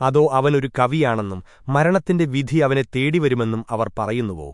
അതോ അവനൊരു കവിയാണെന്നും മരണത്തിന്റെ വിധി അവനെ തേടിവരുമെന്നും അവർ പറയുന്നുവോ?